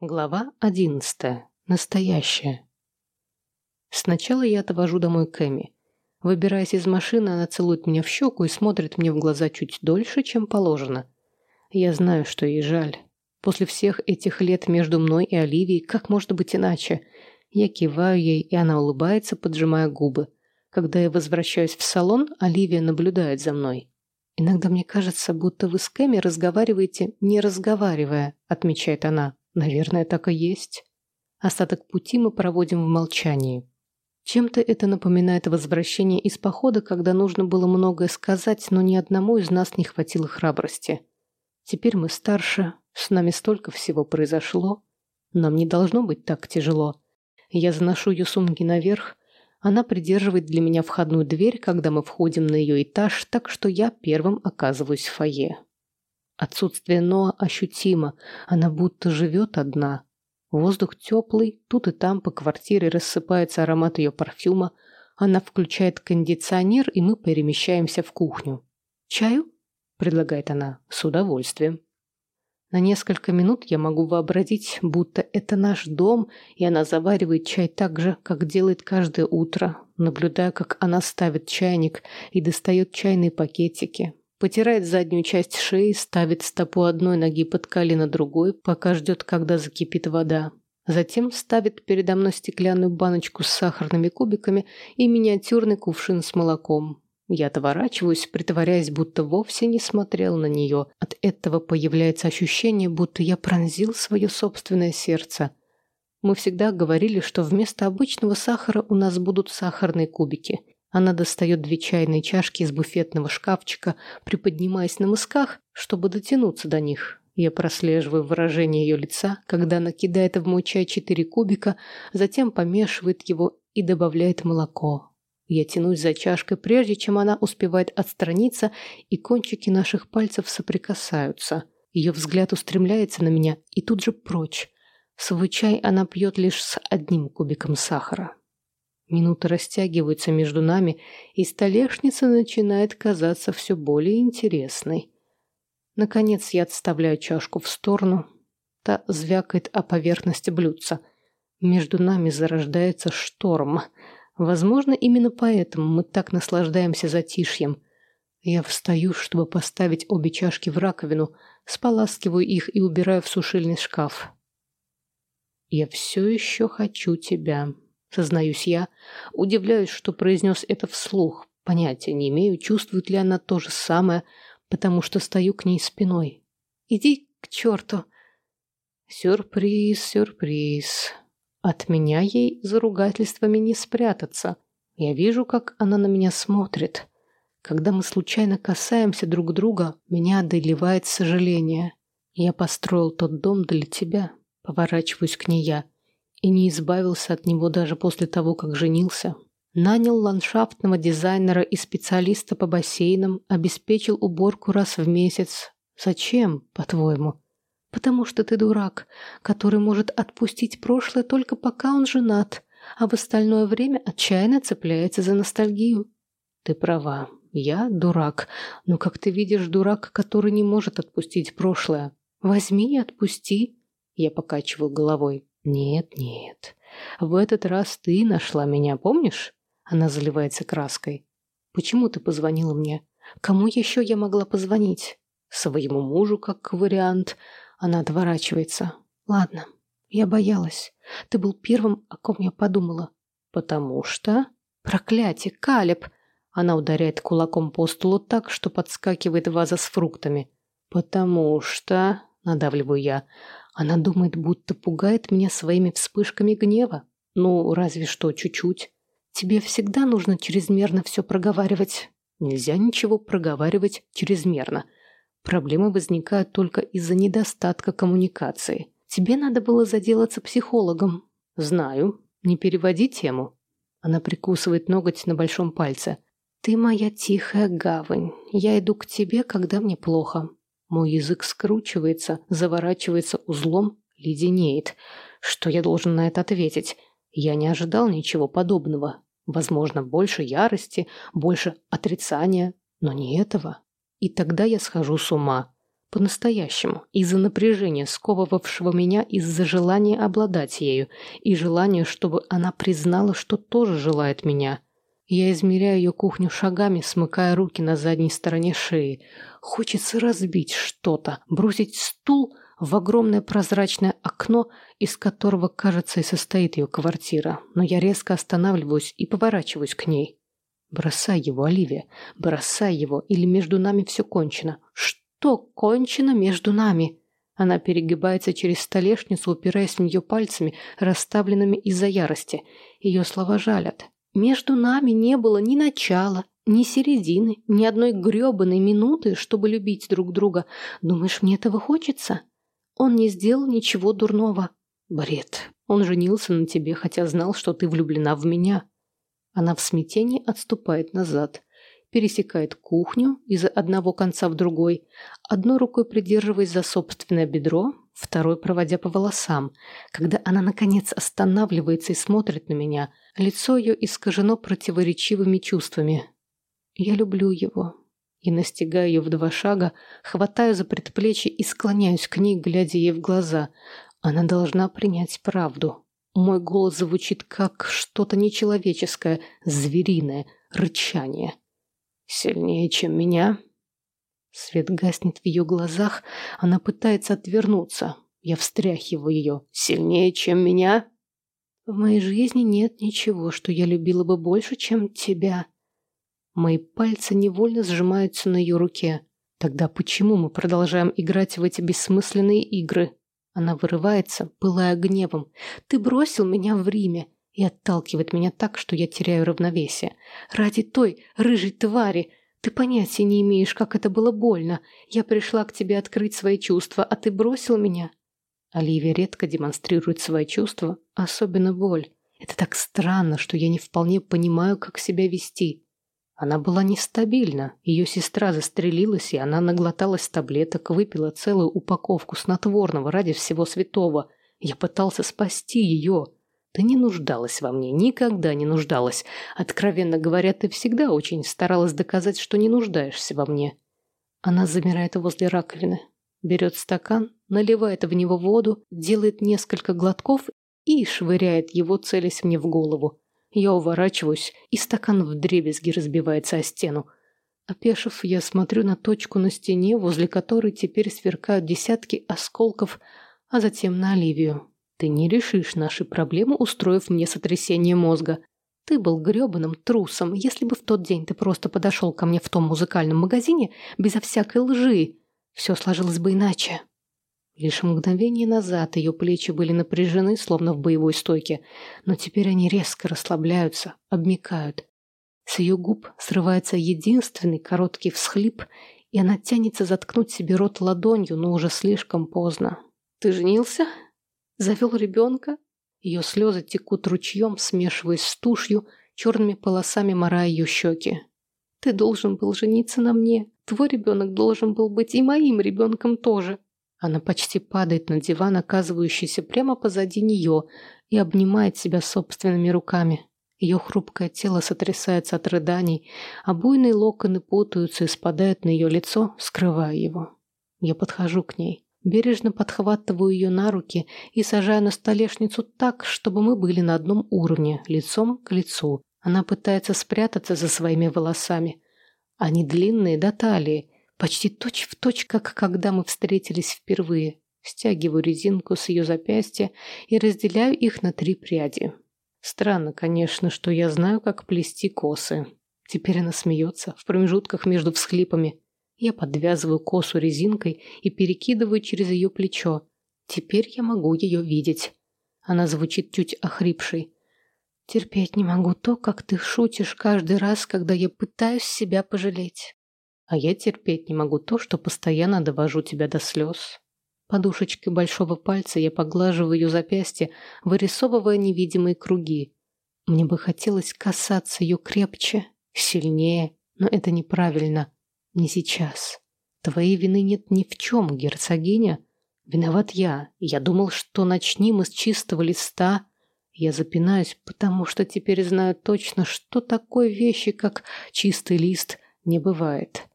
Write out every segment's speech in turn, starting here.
Глава одиннадцатая. Настоящая. Сначала я отвожу домой Кэми. Выбираясь из машины, она целует меня в щеку и смотрит мне в глаза чуть дольше, чем положено. Я знаю, что ей жаль. После всех этих лет между мной и Оливией, как может быть иначе? Я киваю ей, и она улыбается, поджимая губы. Когда я возвращаюсь в салон, Оливия наблюдает за мной. «Иногда мне кажется, будто вы с Кэми разговариваете, не разговаривая», — отмечает она. Наверное, так и есть. Остаток пути мы проводим в молчании. Чем-то это напоминает возвращение из похода, когда нужно было многое сказать, но ни одному из нас не хватило храбрости. Теперь мы старше, с нами столько всего произошло. Нам не должно быть так тяжело. Я заношу ее сумки наверх. Она придерживает для меня входную дверь, когда мы входим на ее этаж, так что я первым оказываюсь в фойе. Отсутствие Ноа ощутимо, она будто живет одна. Воздух теплый, тут и там по квартире рассыпается аромат ее парфюма. Она включает кондиционер, и мы перемещаемся в кухню. «Чаю?» – предлагает она. «С удовольствием». На несколько минут я могу вообразить, будто это наш дом, и она заваривает чай так же, как делает каждое утро, наблюдая, как она ставит чайник и достает чайные пакетики, Потирает заднюю часть шеи, ставит стопу одной ноги под колено другой, пока ждет, когда закипит вода. Затем ставит передо мной стеклянную баночку с сахарными кубиками и миниатюрный кувшин с молоком. Я отворачиваюсь, притворяясь, будто вовсе не смотрел на нее. От этого появляется ощущение, будто я пронзил свое собственное сердце. Мы всегда говорили, что вместо обычного сахара у нас будут сахарные кубики. Она достает две чайные чашки из буфетного шкафчика, приподнимаясь на мысках, чтобы дотянуться до них. Я прослеживаю выражение ее лица, когда она кидает в мой чай четыре кубика, затем помешивает его и добавляет молоко. Я тянусь за чашкой, прежде чем она успевает отстраниться, и кончики наших пальцев соприкасаются. Ее взгляд устремляется на меня и тут же прочь. Свой чай она пьет лишь с одним кубиком сахара. Минуты растягиваются между нами, и столешница начинает казаться все более интересной. Наконец я отставляю чашку в сторону. Та звякает о поверхности блюдца. Между нами зарождается шторм. Возможно, именно поэтому мы так наслаждаемся затишьем. Я встаю, чтобы поставить обе чашки в раковину, споласкиваю их и убираю в сушильный шкаф. «Я все еще хочу тебя», Сознаюсь я. Удивляюсь, что произнес это вслух. Понятия не имею, чувствует ли она то же самое, потому что стою к ней спиной. Иди к черту. Сюрприз, сюрприз. От меня ей за ругательствами не спрятаться. Я вижу, как она на меня смотрит. Когда мы случайно касаемся друг друга, меня одолевает сожаление. Я построил тот дом для тебя. Поворачиваюсь к ней я и не избавился от него даже после того, как женился. Нанял ландшафтного дизайнера и специалиста по бассейнам, обеспечил уборку раз в месяц. Зачем, по-твоему? Потому что ты дурак, который может отпустить прошлое только пока он женат, а в остальное время отчаянно цепляется за ностальгию. Ты права, я дурак, но, как ты видишь, дурак, который не может отпустить прошлое. Возьми и отпусти. Я покачивал головой. «Нет, нет. В этот раз ты нашла меня, помнишь?» Она заливается краской. «Почему ты позвонила мне? Кому еще я могла позвонить?» «Своему мужу, как вариант». Она отворачивается. «Ладно, я боялась. Ты был первым, о ком я подумала». «Потому что...» «Проклятие, Калеб!» Она ударяет кулаком по столу так, что подскакивает ваза с фруктами. «Потому что...» — надавливаю я. Она думает, будто пугает меня своими вспышками гнева. Ну, разве что чуть-чуть. Тебе всегда нужно чрезмерно все проговаривать. Нельзя ничего проговаривать чрезмерно. Проблемы возникают только из-за недостатка коммуникации. Тебе надо было заделаться психологом. Знаю. Не переводи тему. Она прикусывает ноготь на большом пальце. Ты моя тихая гавань. Я иду к тебе, когда мне плохо. Мой язык скручивается, заворачивается узлом, леденеет. Что я должен на это ответить? Я не ожидал ничего подобного. Возможно, больше ярости, больше отрицания, но не этого. И тогда я схожу с ума. По-настоящему, из-за напряжения, сковывавшего меня из-за желания обладать ею, и желания, чтобы она признала, что тоже желает меня. Я измеряю ее кухню шагами, смыкая руки на задней стороне шеи. Хочется разбить что-то, бросить стул в огромное прозрачное окно, из которого, кажется, и состоит ее квартира. Но я резко останавливаюсь и поворачиваюсь к ней. Бросай его, Оливия, бросай его, или между нами все кончено. Что кончено между нами? Она перегибается через столешницу, упираясь в нее пальцами, расставленными из-за ярости. Ее слова жалят. Между нами не было ни начала, ни середины, ни одной грёбаной минуты, чтобы любить друг друга. Думаешь, мне этого хочется? Он не сделал ничего дурного. Бред. Он женился на тебе, хотя знал, что ты влюблена в меня. Она в смятении отступает назад, пересекает кухню из одного конца в другой, одной рукой придерживаясь за собственное бедро, второй проводя по волосам. Когда она, наконец, останавливается и смотрит на меня, лицо ее искажено противоречивыми чувствами. Я люблю его. И настигаю ее в два шага, хватаю за предплечье и склоняюсь к ней, глядя ей в глаза. Она должна принять правду. Мой голос звучит как что-то нечеловеческое, звериное, рычание. Сильнее, чем меня. Свет гаснет в ее глазах, она пытается отвернуться. Я встряхиваю ее. Сильнее, чем меня? В моей жизни нет ничего, что я любила бы больше, чем тебя. Мои пальцы невольно сжимаются на ее руке. Тогда почему мы продолжаем играть в эти бессмысленные игры? Она вырывается, пылая гневом. «Ты бросил меня в Риме!» и отталкивает меня так, что я теряю равновесие. «Ради той рыжей твари! Ты понятия не имеешь, как это было больно. Я пришла к тебе открыть свои чувства, а ты бросил меня!» Оливия редко демонстрирует свои чувства, особенно боль. Это так странно, что я не вполне понимаю, как себя вести. Она была нестабильна. Ее сестра застрелилась, и она наглоталась таблеток, выпила целую упаковку снотворного ради всего святого. Я пытался спасти ее. Ты не нуждалась во мне, никогда не нуждалась. Откровенно говоря, ты всегда очень старалась доказать, что не нуждаешься во мне. Она замирает возле раковины, берет стакан, наливает в него воду, делает несколько глотков и швыряет его, целясь мне в голову. Я уворачиваюсь, и стакан вдребезги разбивается о стену. Опешив, я смотрю на точку на стене, возле которой теперь сверкают десятки осколков, а затем на Оливию. Ты не решишь наши проблемы, устроив мне сотрясение мозга. Ты был грёбаным трусом. Если бы в тот день ты просто подошел ко мне в том музыкальном магазине, безо всякой лжи, все сложилось бы иначе. Лишь мгновение назад ее плечи были напряжены, словно в боевой стойке, но теперь они резко расслабляются, обмикают. С ее губ срывается единственный короткий всхлип, и она тянется заткнуть себе рот ладонью, но уже слишком поздно. «Ты женился? Завел ребенка?» Ее слезы текут ручьем, смешиваясь с тушью, черными полосами морая ее щеки. «Ты должен был жениться на мне. Твой ребенок должен был быть и моим ребенком тоже». Она почти падает на диван, оказывающийся прямо позади нее, и обнимает себя собственными руками. Ее хрупкое тело сотрясается от рыданий, а буйные локоны путаются и спадают на ее лицо, скрывая его. Я подхожу к ней, бережно подхватываю ее на руки и сажаю на столешницу так, чтобы мы были на одном уровне, лицом к лицу. Она пытается спрятаться за своими волосами. Они длинные до талии, Почти точь-в-точь, точь, как когда мы встретились впервые. Стягиваю резинку с ее запястья и разделяю их на три пряди. Странно, конечно, что я знаю, как плести косы. Теперь она смеется в промежутках между всхлипами. Я подвязываю косу резинкой и перекидываю через ее плечо. Теперь я могу ее видеть. Она звучит чуть охрипшей. Терпеть не могу то, как ты шутишь каждый раз, когда я пытаюсь себя пожалеть. А я терпеть не могу то, что постоянно довожу тебя до слез. Подушечкой большого пальца я поглаживаю ее запястье, вырисовывая невидимые круги. Мне бы хотелось касаться ее крепче, сильнее, но это неправильно. Не сейчас. Твоей вины нет ни в чем, герцогиня. Виноват я. Я думал, что начни мы с чистого листа. Я запинаюсь, потому что теперь знаю точно, что такой вещи, как чистый лист, не бывает.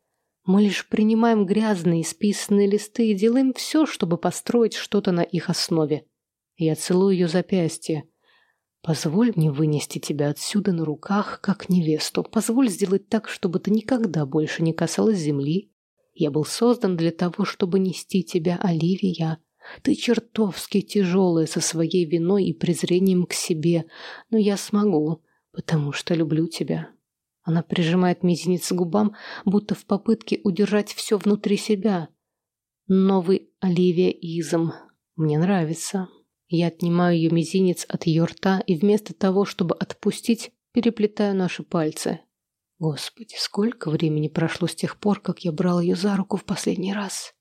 Мы лишь принимаем грязные, списанные листы и делаем все, чтобы построить что-то на их основе. Я целую ее запястье. Позволь мне вынести тебя отсюда на руках, как невесту. Позволь сделать так, чтобы ты никогда больше не касалась земли. Я был создан для того, чтобы нести тебя, Оливия. Ты чертовски тяжелая со своей виной и презрением к себе, но я смогу, потому что люблю тебя. Она прижимает мизинец к губам, будто в попытке удержать все внутри себя. Новый Оливия Изм. Мне нравится. Я отнимаю ее мизинец от ее рта и вместо того, чтобы отпустить, переплетаю наши пальцы. Господи, сколько времени прошло с тех пор, как я брал ее за руку в последний раз.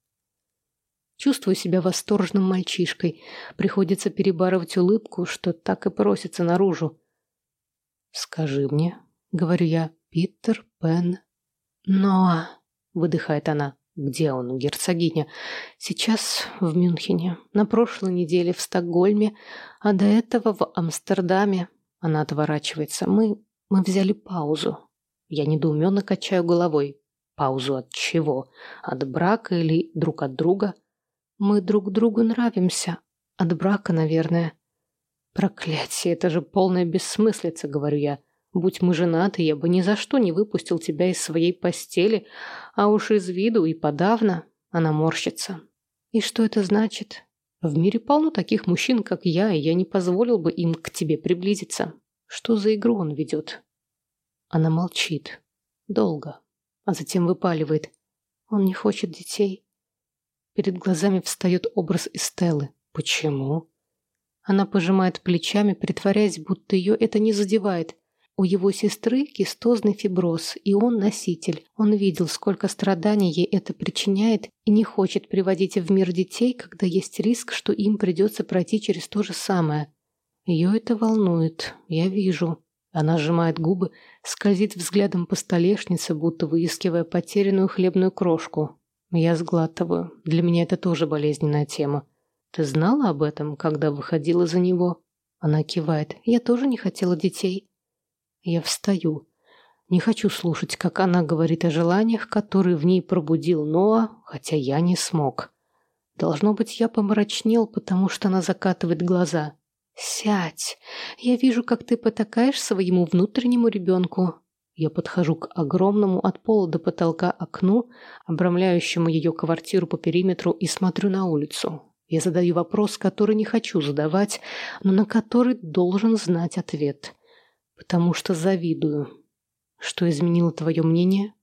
Чувствую себя восторженным мальчишкой. Приходится перебарывать улыбку, что так и просится наружу. «Скажи мне», Говорю я, Питер Пен. Но, выдыхает она. Где он, герцогиня? Сейчас в Мюнхене, на прошлой неделе в Стокгольме, а до этого в Амстердаме. Она отворачивается. Мы... мы взяли паузу. Я недоуменно качаю головой. Паузу от чего? От брака или друг от друга? Мы друг другу нравимся. От брака, наверное. Проклятие, это же полная бессмыслица, говорю я. Будь мы женаты, я бы ни за что не выпустил тебя из своей постели, а уж из виду и подавно она морщится. И что это значит? В мире полно таких мужчин, как я, и я не позволил бы им к тебе приблизиться. Что за игру он ведет? Она молчит. Долго. А затем выпаливает. Он не хочет детей. Перед глазами встает образ Эстеллы. Почему? Она пожимает плечами, притворяясь, будто ее это не задевает. У его сестры кистозный фиброз, и он носитель. Он видел, сколько страданий ей это причиняет, и не хочет приводить в мир детей, когда есть риск, что им придется пройти через то же самое. Ее это волнует, я вижу. Она сжимает губы, скользит взглядом по столешнице, будто выискивая потерянную хлебную крошку. Я сглатываю. Для меня это тоже болезненная тема. Ты знала об этом, когда выходила за него? Она кивает. Я тоже не хотела детей. Я встаю. Не хочу слушать, как она говорит о желаниях, которые в ней пробудил Ноа, хотя я не смог. Должно быть, я помрачнел, потому что она закатывает глаза. «Сядь! Я вижу, как ты потакаешь своему внутреннему ребенку». Я подхожу к огромному от пола до потолка окну, обрамляющему ее квартиру по периметру, и смотрю на улицу. Я задаю вопрос, который не хочу задавать, но на который должен знать ответ потому что завидую. Что изменило твое мнение?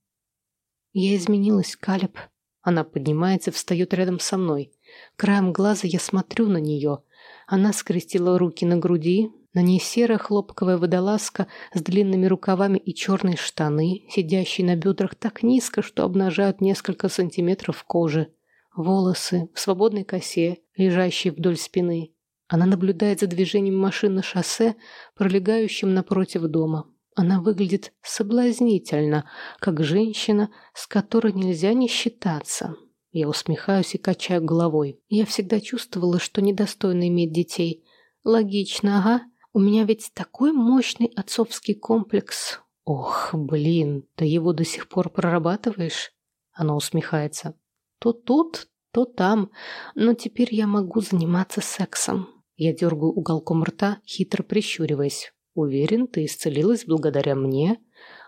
Я изменилась, Калеб. Она поднимается, встает рядом со мной. Краем глаза я смотрю на нее. Она скрестила руки на груди, на ней серая хлопковая водолазка с длинными рукавами и черные штаны, сидящие на бедрах так низко, что обнажают несколько сантиметров кожи. Волосы в свободной косе, лежащие вдоль спины. Она наблюдает за движением машин на шоссе, пролегающим напротив дома. Она выглядит соблазнительно, как женщина, с которой нельзя не считаться. Я усмехаюсь и качаю головой. Я всегда чувствовала, что недостойно иметь детей. Логично, ага. У меня ведь такой мощный отцовский комплекс. Ох, блин, ты его до сих пор прорабатываешь? Она усмехается. То тут, то там, но теперь я могу заниматься сексом. Я дергаю уголком рта, хитро прищуриваясь. «Уверен, ты исцелилась благодаря мне?»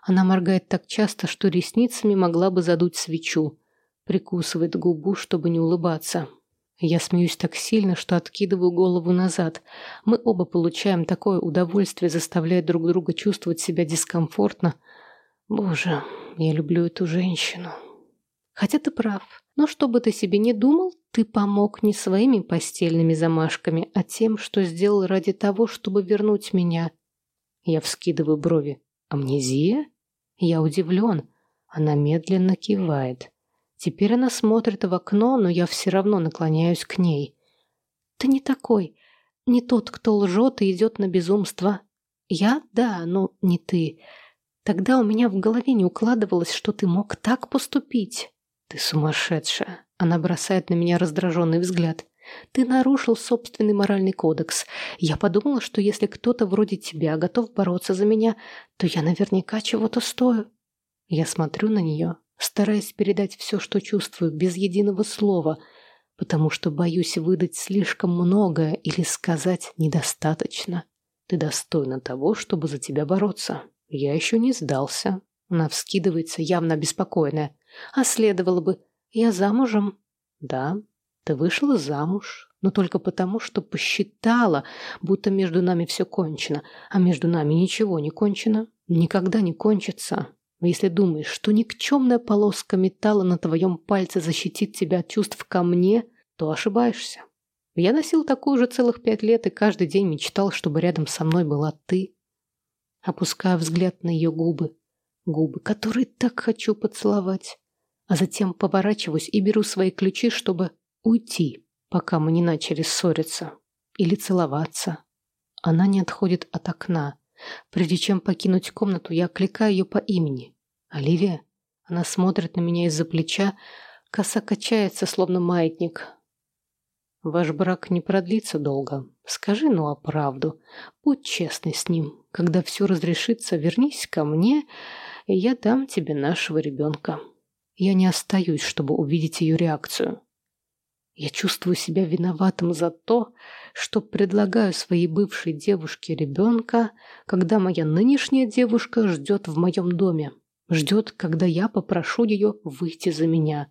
Она моргает так часто, что ресницами могла бы задуть свечу. Прикусывает губу, чтобы не улыбаться. Я смеюсь так сильно, что откидываю голову назад. Мы оба получаем такое удовольствие, заставляя друг друга чувствовать себя дискомфортно. Боже, я люблю эту женщину. Хотя ты прав. Но что бы ты себе не думал, ты помог не своими постельными замашками, а тем, что сделал ради того, чтобы вернуть меня. Я вскидываю брови. Амнезия? Я удивлен. Она медленно кивает. Теперь она смотрит в окно, но я все равно наклоняюсь к ней. Ты не такой. Не тот, кто лжет и идет на безумство. Я? Да, но не ты. Тогда у меня в голове не укладывалось, что ты мог так поступить. Ты сумасшедшая. Она бросает на меня раздраженный взгляд. Ты нарушил собственный моральный кодекс. Я подумала, что если кто-то вроде тебя готов бороться за меня, то я наверняка чего-то стою. Я смотрю на нее, стараясь передать все, что чувствую, без единого слова, потому что боюсь выдать слишком многое или сказать недостаточно. Ты достойна того, чтобы за тебя бороться. Я еще не сдался. Она вскидывается, явно обеспокоенная. А следовало бы. Я замужем. Да, ты вышла замуж, но только потому, что посчитала, будто между нами все кончено, а между нами ничего не кончено, никогда не кончится. Если думаешь, что никчемная полоска металла на твоем пальце защитит тебя от чувств ко мне, то ошибаешься. Я носил такую же целых пять лет и каждый день мечтал, чтобы рядом со мной была ты. Опускаю взгляд на ее губы, губы, которые так хочу поцеловать, а затем поворачиваюсь и беру свои ключи, чтобы уйти пока мы не начали ссориться или целоваться. Она не отходит от окна. Прежде чем покинуть комнату, я окликаю ее по имени. «Оливия?» Она смотрит на меня из-за плеча, коса качается, словно маятник. «Ваш брак не продлится долго. Скажи, ну, а правду. Будь честный с ним. Когда все разрешится, вернись ко мне, и я дам тебе нашего ребенка». Я не остаюсь, чтобы увидеть ее реакцию. Я чувствую себя виноватым за то, что предлагаю своей бывшей девушке ребенка, когда моя нынешняя девушка ждет в моем доме. Ждет, когда я попрошу ее выйти за меня.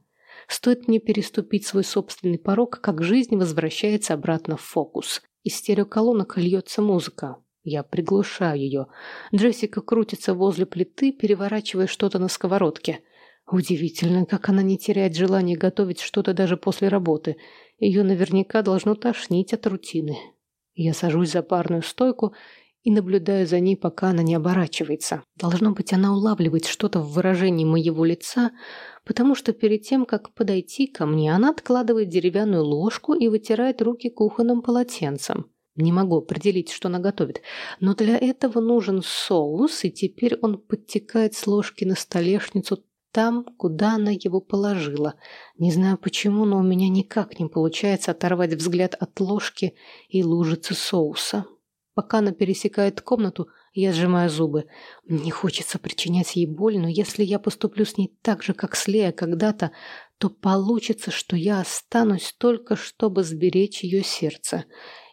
Стоит мне переступить свой собственный порог, как жизнь возвращается обратно в фокус. Из стереоколонок льется музыка. Я приглушаю ее. Джессика крутится возле плиты, переворачивая что-то на сковородке. Удивительно, как она не теряет желания готовить что-то даже после работы. Ее наверняка должно тошнить от рутины. Я сажусь за парную стойку и наблюдаю за ней, пока она не оборачивается. Должно быть, она улавливает что-то в выражении моего лица, потому что перед тем, как подойти ко мне, она откладывает деревянную ложку и вытирает руки кухонным полотенцем. Не могу определить, что она готовит, но для этого нужен соус, и теперь он подтекает с ложки на столешницу там, куда она его положила. Не знаю почему, но у меня никак не получается оторвать взгляд от ложки и лужицы соуса. Пока она пересекает комнату, я сжимаю зубы. Не хочется причинять ей боль, но если я поступлю с ней так же, как с Лея когда-то, то получится, что я останусь только, чтобы сберечь ее сердце.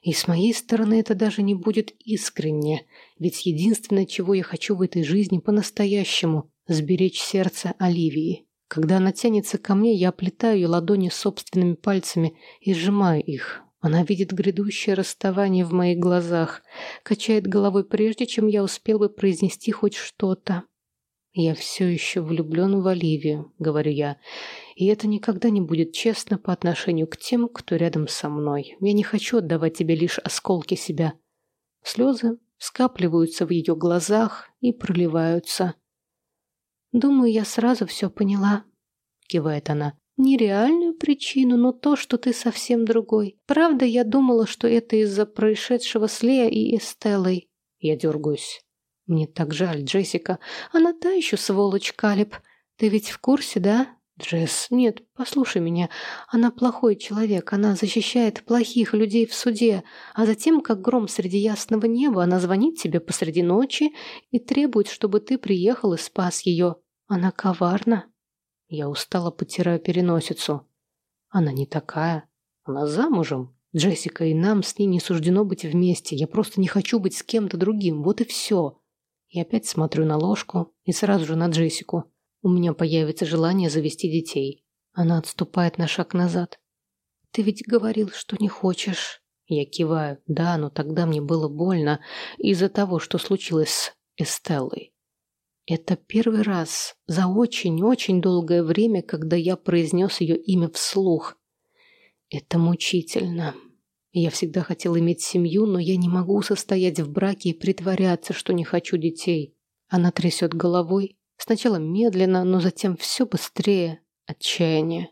И с моей стороны это даже не будет искренне, ведь единственное, чего я хочу в этой жизни по-настоящему сберечь сердце Оливии. Когда она тянется ко мне, я оплетаю ее ладони собственными пальцами и сжимаю их. Она видит грядущее расставание в моих глазах, качает головой прежде, чем я успел бы произнести хоть что-то. «Я все еще влюблен в Оливию», — говорю я, «и это никогда не будет честно по отношению к тем, кто рядом со мной. Я не хочу отдавать тебе лишь осколки себя». Слезы скапливаются в ее глазах и проливаются. «Думаю, я сразу все поняла», — кивает она. «Нереальную причину, но то, что ты совсем другой. Правда, я думала, что это из-за происшедшего с Лея и Эстеллой». Я дергаюсь. «Мне так жаль, Джессика. Она та еще сволочь, Калиб. Ты ведь в курсе, да?» «Джесс, нет, послушай меня. Она плохой человек, она защищает плохих людей в суде, а затем, как гром среди ясного неба, она звонит тебе посреди ночи и требует, чтобы ты приехал и спас ее. Она коварна». Я устало потираю переносицу. «Она не такая. Она замужем. Джессика, и нам с ней не суждено быть вместе. Я просто не хочу быть с кем-то другим. Вот и все». Я опять смотрю на ложку и сразу же на Джессику. У меня появится желание завести детей. Она отступает на шаг назад. Ты ведь говорил, что не хочешь. Я киваю. Да, но тогда мне было больно из-за того, что случилось с Эстеллой. Это первый раз за очень-очень долгое время, когда я произнес ее имя вслух. Это мучительно. Я всегда хотел иметь семью, но я не могу состоять в браке и притворяться, что не хочу детей. Она трясет головой, Сначала медленно, но затем все быстрее. Отчаяние.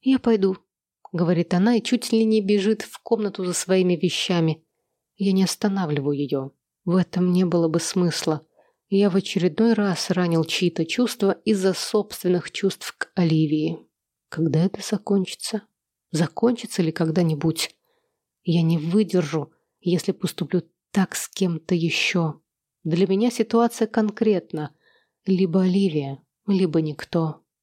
«Я пойду», — говорит она и чуть ли не бежит в комнату за своими вещами. Я не останавливаю ее. В этом не было бы смысла. Я в очередной раз ранил чьи-то чувства из-за собственных чувств к Оливии. Когда это закончится? Закончится ли когда-нибудь? Я не выдержу, если поступлю так с кем-то еще. Для меня ситуация конкретна. Либо Оливия, либо никто.